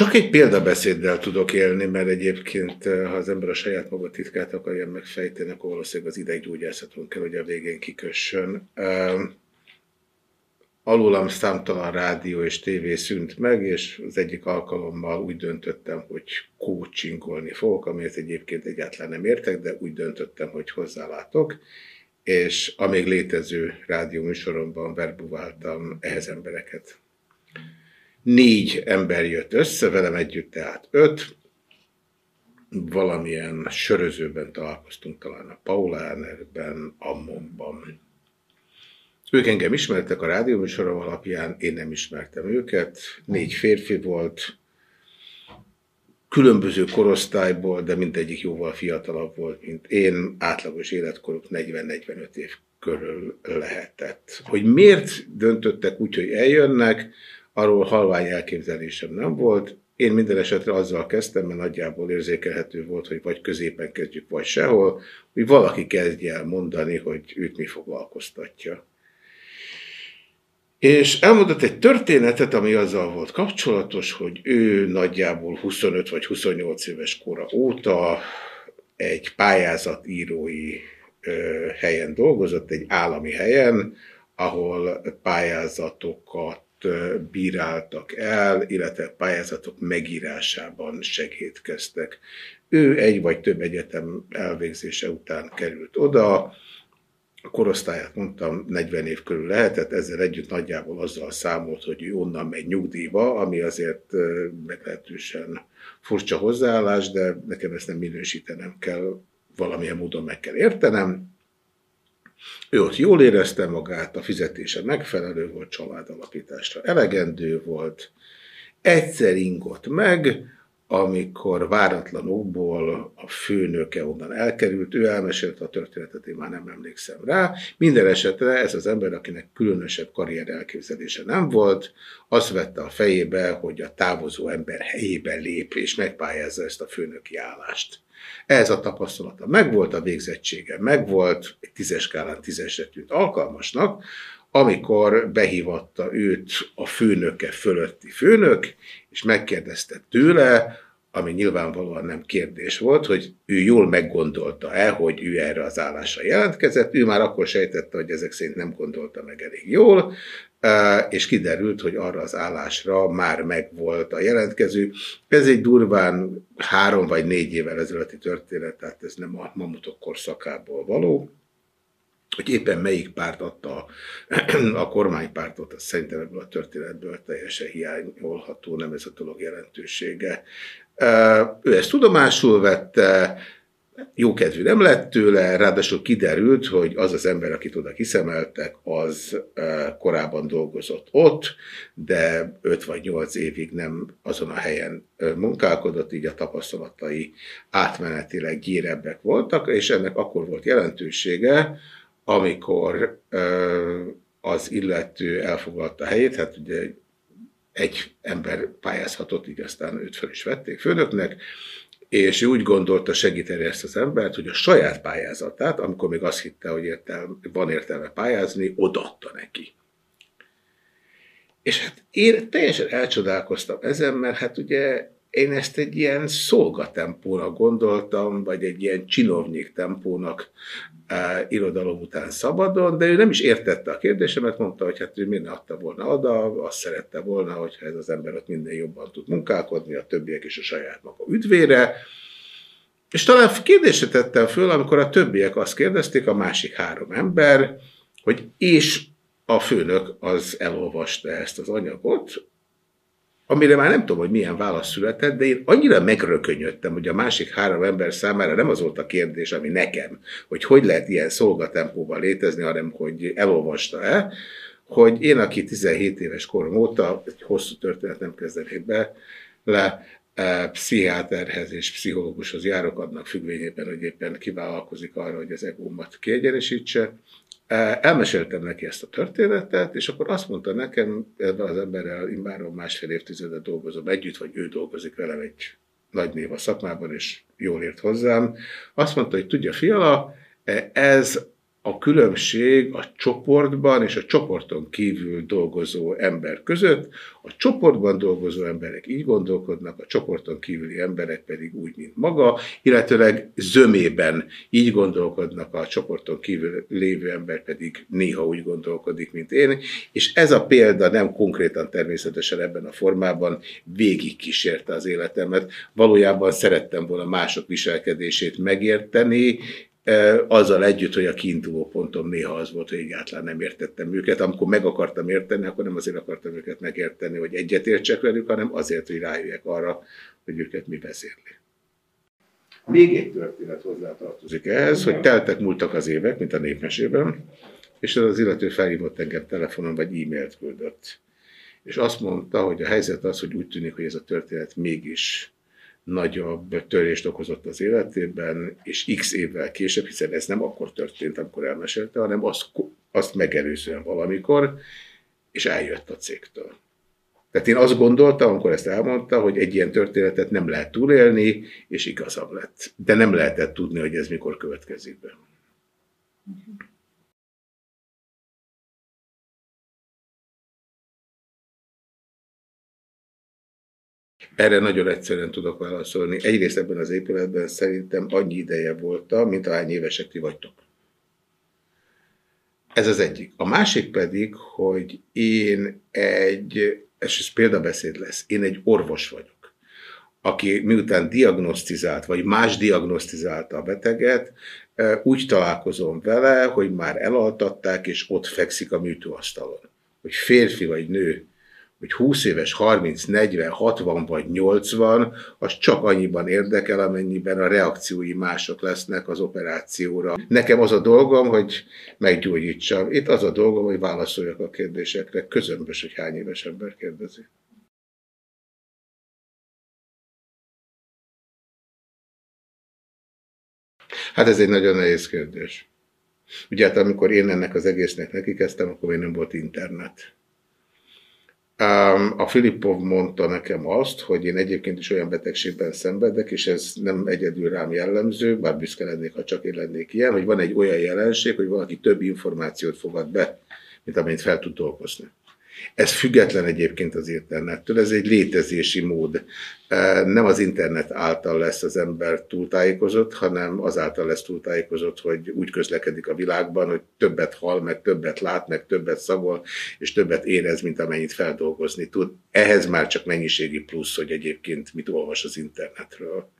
Csak egy példabeszéddel tudok élni, mert egyébként, ha az ember a saját maga titkát akarja megfejteni, akkor valószínűleg az ideggyógyászaton kell, hogy a végén kikössön. Alulam számtalan rádió és tévé szűnt meg, és az egyik alkalommal úgy döntöttem, hogy coachingolni fogok, amihez egyébként egyáltalán nem értek, de úgy döntöttem, hogy hozzálátok, és a még létező rádió műsoromban verbuváltam ehhez embereket. Négy ember jött össze, velem együtt tehát öt, valamilyen sörözőben találkoztunk, talán a Paulánerben, Ammonban. Ők engem ismertek a rádióműsorom alapján, én nem ismertem őket. Négy férfi volt, különböző korosztályból, de mindegyik jóval fiatalabb volt, mint én. Átlagos életkoruk 40-45 év körül lehetett. Hogy miért döntöttek úgy, hogy eljönnek, arról halvány elképzelésem nem volt. Én minden esetre azzal kezdtem, mert nagyjából érzékelhető volt, hogy vagy középen kezdjük, vagy sehol, hogy valaki kezdje el mondani, hogy őt mi foglalkoztatja. És elmondott egy történetet, ami azzal volt kapcsolatos, hogy ő nagyjából 25 vagy 28 éves kora óta egy pályázatírói helyen dolgozott, egy állami helyen, ahol pályázatokat bíráltak el, illetve pályázatok megírásában segítkeztek. Ő egy vagy több egyetem elvégzése után került oda, a korosztályát mondtam, 40 év körül lehetett, ezzel együtt nagyjából azzal számolt, hogy ő onnan megy nyugdíjba, ami azért meglehetősen furcsa hozzáállás, de nekem ezt nem minősítenem kell, valamilyen módon meg kell értenem. Ő ott jól érezte magát, a fizetése megfelelő volt, családalapításra elegendő volt, egyszer ingott meg, amikor váratlanokból a főnöke onnan elkerült, ő elmesélte a történetet, én már nem emlékszem rá. Minden esetre ez az ember, akinek különösebb karrier elképzelése nem volt, azt vette a fejébe, hogy a távozó ember helyébe lép és megpályázza ezt a főnöki állást. Ez a tapasztalata megvolt, a végzettsége megvolt, egy tízes skálán tízesre tűnt alkalmasnak, amikor behívatta őt a főnöke fölötti főnök, és megkérdezte tőle, ami nyilvánvalóan nem kérdés volt, hogy ő jól meggondolta-e, hogy ő erre az állásra jelentkezett. Ő már akkor sejtette, hogy ezek szerint nem gondolta meg elég jól, és kiderült, hogy arra az állásra már megvolt a jelentkező. Ez egy durván három vagy négy évvel ezelőtti történet, tehát ez nem a mamutok korszakából való hogy éppen melyik párt adta a kormánypártot, az szerintem ebből a történetből teljesen hiányolható, nem ez a dolog jelentősége. Ő ezt tudomásul vette, jókedvű nem lett tőle, ráadásul kiderült, hogy az az ember, akit oda kiszemeltek, az korábban dolgozott ott, de 5 vagy 8 évig nem azon a helyen munkálkodott, így a tapasztalatai átmenetileg gyérebbek voltak, és ennek akkor volt jelentősége, amikor az illető elfoglalta helyét, hát ugye egy ember pályázhatott, így aztán őt fel is vették főnöknek, és ő úgy gondolta segíteni ezt az embert, hogy a saját pályázatát, amikor még azt hitte, hogy értelme, van értelme pályázni, odaadta neki. És hát én teljesen elcsodálkoztam ezen, mert hát ugye én ezt egy ilyen szolgatempónak gondoltam, vagy egy ilyen csinovnyik tempónak irodalom után szabadon, de ő nem is értette a kérdésemet, mondta, hogy hát ő miért adta volna oda, azt szerette volna, hogyha ez az ember ott minden jobban tud munkálkodni, a többiek is a saját maga üdvére. És talán kérdésre tettem föl, amikor a többiek azt kérdezték, a másik három ember, hogy és a főnök az elolvasta ezt az anyagot, amire már nem tudom, hogy milyen válasz született, de én annyira megrökönyödtem, hogy a másik három ember számára nem az volt a kérdés, ami nekem, hogy hogy lehet ilyen szolgatempóban létezni, hanem hogy elolvasta-e, hogy én, aki 17 éves korom óta, egy hosszú történet nem kezdenék be, le, e, pszichiáterhez és pszichológushoz járok annak függvényében, hogy éppen kivállalkozik arra, hogy az egómat kiegyenesítse, Elmeséltem neki ezt a történetet, és akkor azt mondta nekem, az emberrel immáron másfél évtizedet dolgozom együtt, vagy ő dolgozik velem egy nagy név a szakmában, és jól ért hozzám. Azt mondta, hogy tudja, fiala, ez a különbség a csoportban és a csoporton kívül dolgozó ember között. A csoportban dolgozó emberek így gondolkodnak, a csoporton kívüli emberek pedig úgy, mint maga, illetőleg zömében így gondolkodnak, a csoporton kívül lévő ember pedig néha úgy gondolkodik, mint én, és ez a példa nem konkrétan természetesen ebben a formában végig kísérte az életemet. Valójában szerettem volna mások viselkedését megérteni, azzal együtt, hogy a kiinduló pontom néha az volt, hogy egyáltalán nem értettem őket. Amikor meg akartam érteni, akkor nem azért akartam őket megérteni, hogy egyetértsek velük, hanem azért, hogy rájöjjek arra, hogy őket mi vezérli. Még egy történet hozzátartozik ehhez, hogy teltek múltak az évek, mint a népmesében, és az illető felhívott engem telefonon, vagy e-mailt küldött. És azt mondta, hogy a helyzet az, hogy úgy tűnik, hogy ez a történet mégis nagyobb törést okozott az életében, és x évvel később, hiszen ez nem akkor történt, amikor elmesélte, hanem azt, azt megelőzően valamikor, és eljött a cégtől. Tehát én azt gondoltam, amikor ezt elmondta, hogy egy ilyen történetet nem lehet túlélni, és igazam lett. De nem lehetett tudni, hogy ez mikor következik be. Erre nagyon egyszerűen tudok válaszolni. Egyrészt ebben az épületben szerintem annyi ideje voltam, mint ahány évesek ti vagytok. Ez az egyik. A másik pedig, hogy én egy, és ez példabeszéd lesz, én egy orvos vagyok, aki miután diagnosztizált, vagy más diagnosztizálta a beteget, úgy találkozom vele, hogy már elaltatták, és ott fekszik a műtőasztalon. Hogy férfi vagy nő, hogy 20 éves, 30, 40, 60 vagy 80, az csak annyiban érdekel, amennyiben a reakciói mások lesznek az operációra. Nekem az a dolgom, hogy meggyógyítsam. Itt az a dolgom, hogy válaszoljak a kérdésekre. Közömbös, hogy hány éves ember kérdezi. Hát ez egy nagyon nehéz kérdés. Ugye hát amikor én ennek az egésznek neki kezdtem, akkor még nem volt internet. A Filippov mondta nekem azt, hogy én egyébként is olyan betegségben szenvedek, és ez nem egyedül rám jellemző, bár büszke lennék, ha csak én lennék ilyen, hogy van egy olyan jelenség, hogy valaki több információt fogad be, mint amennyit fel tud dolgozni. Ez független egyébként az internettől, ez egy létezési mód. Nem az internet által lesz az ember túltájékozott, hanem azáltal lesz túltájékozott, hogy úgy közlekedik a világban, hogy többet hall, meg többet lát, meg többet szagol, és többet érez, mint amennyit feldolgozni tud. Ehhez már csak mennyiségi plusz, hogy egyébként mit olvas az internetről.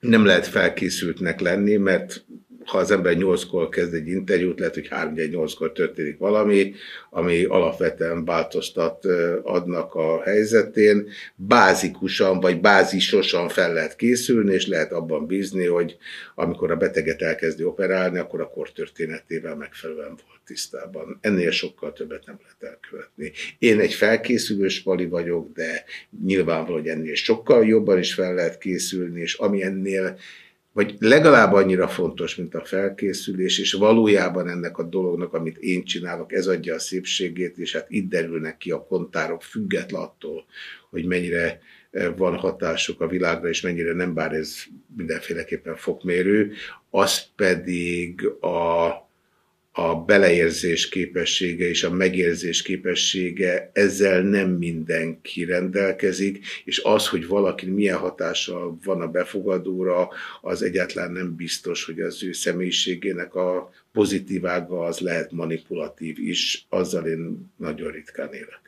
Nem lehet felkészültnek lenni, mert ha az ember nyolckor kezd egy interjút, lehet, hogy 3 nyolckor történik valami, ami alapvetően változtat adnak a helyzetén. Bázikusan vagy bázisosan fel lehet készülni, és lehet abban bízni, hogy amikor a beteget elkezdi operálni, akkor a kor történetével megfelelően volt tisztában. Ennél sokkal többet nem lehet elkövetni. Én egy felkészülős vali vagyok, de nyilvánvaló, hogy ennél sokkal jobban is fel lehet készülni, és ami ennél vagy legalább annyira fontos, mint a felkészülés, és valójában ennek a dolognak, amit én csinálok, ez adja a szépségét, és hát itt derülnek ki a kontárok, független attól, hogy mennyire eh, van hatásuk a világra, és mennyire nem, bár ez mindenféleképpen fokmérő, az pedig a a beleérzés képessége és a megérzés képessége, ezzel nem mindenki rendelkezik, és az, hogy valaki milyen hatással van a befogadóra, az egyáltalán nem biztos, hogy az ő személyiségének a pozitívága az lehet manipulatív is, azzal én nagyon ritkán élek.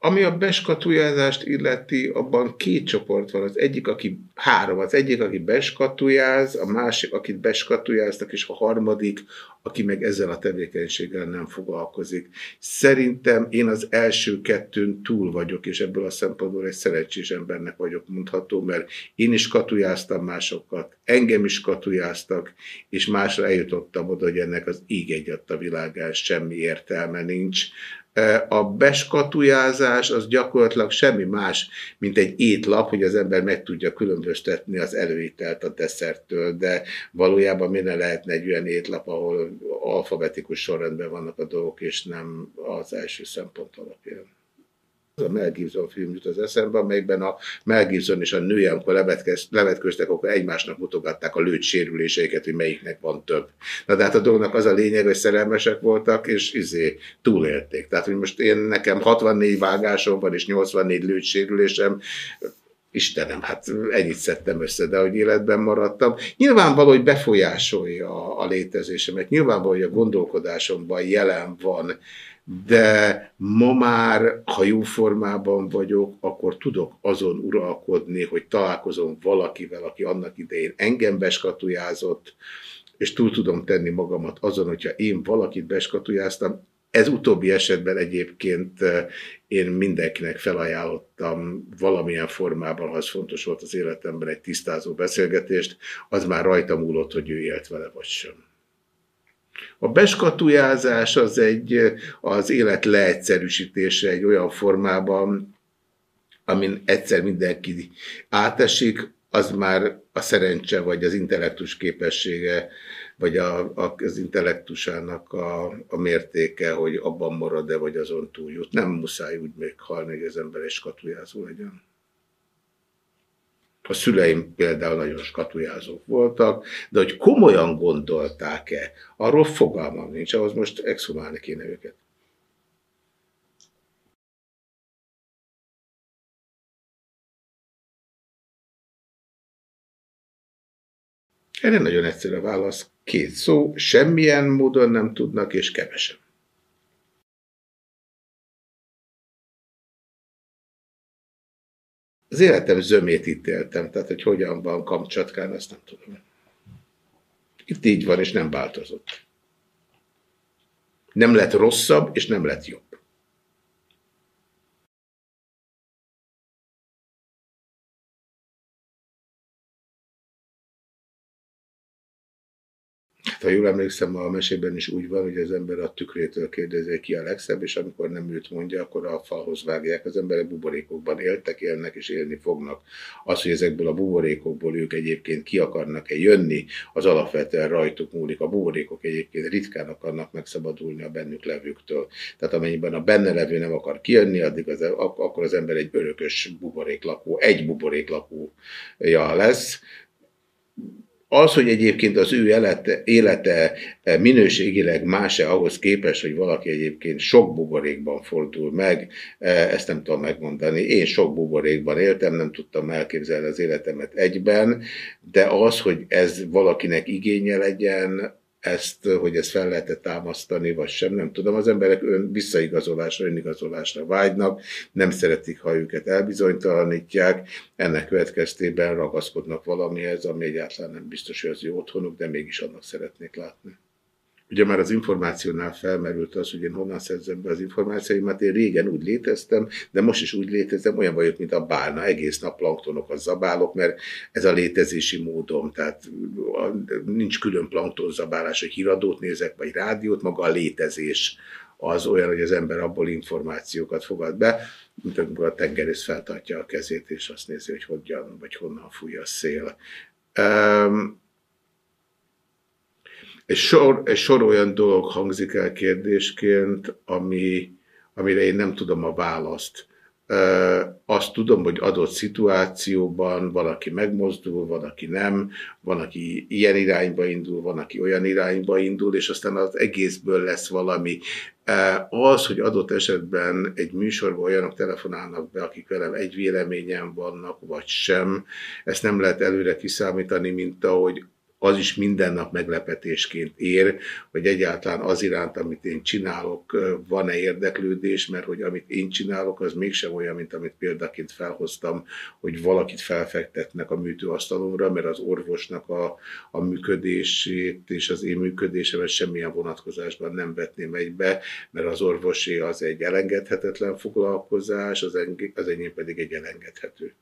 Ami a beskatujázást illeti, abban két csoport van. Az egyik, aki három, az egyik, aki beskatujáz, a másik, akit beskatujáztak, és a harmadik, aki meg ezzel a tevékenységgel nem foglalkozik. Szerintem én az első kettőn túl vagyok, és ebből a szempontból egy szerencsés embernek vagyok mondható, mert én is katujáztam másokat, engem is katujáztak, és másra eljutottam oda, hogy ennek az íg egyat a világán semmi értelme nincs A beskatujázás az gyakorlatilag semmi más, mint egy étlap, hogy az ember meg tudja különböztetni az előítelt a desszerttől, de valójában miért lehetne egy olyan étlap, ahol alfabetikus sorrendben vannak a dolgok, és nem az első szempont alapján a Mel Gibson film jut az eszembe, amelyben a Mel Gibson és a nője, amikor levetköztek, akkor egymásnak mutogatták a lőtt sérüléseiket, hogy melyiknek van több. Na de hát a dolognak az a lényeg, hogy szerelmesek voltak, és izé túlélték. Tehát, hogy most én nekem 64 vágásom van, és 84 lőtt sérülésem, Istenem, hát ennyit szedtem össze, de hogy életben maradtam. Nyilvánvaló, hogy befolyásolja a létezésemet, nyilvánvaló, hogy a gondolkodásomban jelen van de ma már, ha jó formában vagyok, akkor tudok azon uralkodni, hogy találkozom valakivel, aki annak idején engem beskatujázott, és túl tudom tenni magamat azon, hogyha én valakit beskatujáztam. Ez utóbbi esetben egyébként eh, én mindenkinek felajánlottam valamilyen formában, ha az fontos volt az életemben egy tisztázó beszélgetést, az már rajta múlott, hogy ő élt vele vagy sem. A beskatujázás az egy az élet leegyszerűsítése egy olyan formában, amin egyszer mindenki átesik, az már a szerencse, vagy az intellektus képessége, vagy a, a, az intellektusának a, a mértéke, hogy abban marad-e, vagy azon túljut. Nem muszáj úgy még halni, hogy az ember egy legyen. A szüleim például nagyon skatujázók voltak, de hogy komolyan gondolták-e, arról fogalmam nincs, ahhoz most exhumálni kéne őket. Erre nagyon egyszerű a válasz. Két szó, semmilyen módon nem tudnak, és kevesen. Az életem zömét itt tehát hogy hogyan van Kamcsatkán, azt nem tudom. Itt így van, és nem változott. Nem lett rosszabb, és nem lett jobb. Ha jól emlékszem, a mesében is úgy van, hogy az ember a tükrétől kérdezi, ki a legszebb, és amikor nem őt mondja, akkor a falhoz vágják. Az emberek buborékokban éltek, élnek és élni fognak. Az, hogy ezekből a buborékokból ők egyébként ki akarnak-e jönni, az alapvetően rajtuk múlik. A buborékok egyébként ritkán akarnak megszabadulni a bennük levőktől. Tehát amennyiben a benne levő nem akar kijönni, addig az, akkor az ember egy örökös buboréklakó, egy buboréklakója lesz, az, hogy egyébként az ő élete, élete minőségileg más-e ahhoz képest, hogy valaki egyébként sok buborékban fordul meg, ezt nem tudom megmondani. Én sok buborékban éltem, nem tudtam elképzelni az életemet egyben, de az, hogy ez valakinek igénye legyen, ezt, hogy ezt fel lehet támasztani, vagy sem, nem tudom. Az emberek ön visszaigazolásra, önigazolásra vágynak, nem szeretik, ha őket elbizonytalanítják, ennek következtében ragaszkodnak valamihez, ami egyáltalán nem biztos, hogy az jó otthonuk, de mégis annak szeretnék látni. Ugye már az információnál felmerült az, hogy én honnan szerzem be az információimat. Én régen úgy léteztem, de most is úgy létezem, olyan vagyok, mint a bálna. Egész nap planktonokat zabálok, mert ez a létezési módom. Tehát nincs külön planktonzabálás, hogy híradót nézek, vagy rádiót, maga a létezés az olyan, hogy az ember abból információkat fogad be, mint amikor a tengerész feltartja a kezét, és azt nézi, hogy hogyan, vagy honnan fúj a szél. Um, egy sor, egy sor olyan dolog hangzik el kérdésként, ami, amire én nem tudom a választ. Azt tudom, hogy adott szituációban van, aki megmozdul, van, aki nem, van, aki ilyen irányba indul, van, aki olyan irányba indul, és aztán az egészből lesz valami. Az, hogy adott esetben egy műsorban olyanok telefonálnak be, akik velem egy véleményen vannak, vagy sem, ezt nem lehet előre kiszámítani, mint ahogy az is minden nap meglepetésként ér, hogy egyáltalán az iránt, amit én csinálok, van-e érdeklődés, mert hogy amit én csinálok, az mégsem olyan, mint amit példaként felhoztam, hogy valakit felfektetnek a műtőasztalomra, mert az orvosnak a, a működését és az én működésemet semmilyen vonatkozásban nem vetném egybe, mert az orvosi az egy elengedhetetlen foglalkozás, az, eng- az enyém pedig egy elengedhető.